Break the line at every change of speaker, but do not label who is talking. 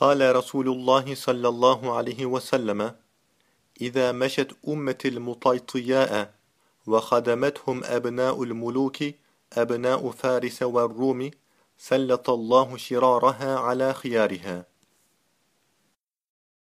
قال رسول الله صلى الله عليه وسلم إذا مشت أمة المطيطياء وخدمتهم أبناء الملوك أبناء فارس والروم سلط الله شرارها على خيارها.